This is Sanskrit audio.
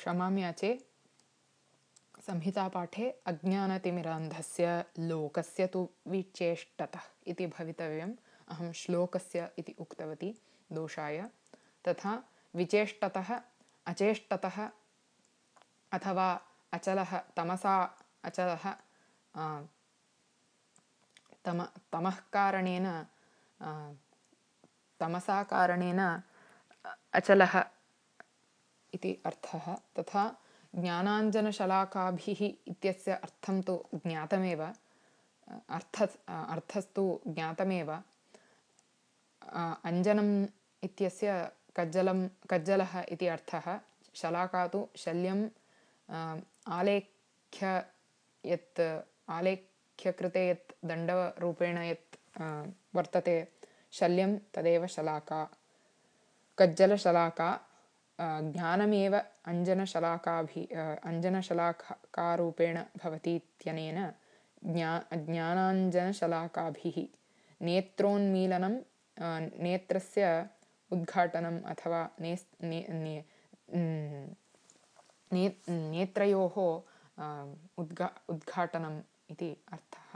क्षमां याचे संहितापाठे अज्ञानतिमिरान्धस्य लोकस्य तु विचेष्टतः इति भवितव्यम्। अहं श्लोकस्य इति उक्तवती दोषाय। तथा विचेष्टतः, अचेष्टतः अथवा अचलः तमसा, अचलः तम, तमः कारणेन तमसा कारणेन अचलः इति अर्थः। तथा ज्ञानाञ्जनशलाकाभिः इत्यस्य अर्थं तु ज्ञातमेव अर्थ अर्थस्तु ज्ञातमेव। अञ्जनम् इत्यस्य कज्जलं कज्जलः इति अर्थः। शलाका तु शल्यम् आलेख्य यत् आलेख्यकृते यत् दण्डरूपेण यत् वर्तते शल्यं तदेव शलाका। कज्जलशलाका ज्ञानमेव अञ्जनशलाकाभि अञ्जनशलाकारूपेण भवति इत्यनेन ज्ञा ज्ञानाञ्जनशलाकाभिः नेत्रोन्मीलनं नेत्रस्य उद्घाटनम् अथवा नेस् ने नेत्रयोः उद्घा उद्घाटनम् इति अर्थः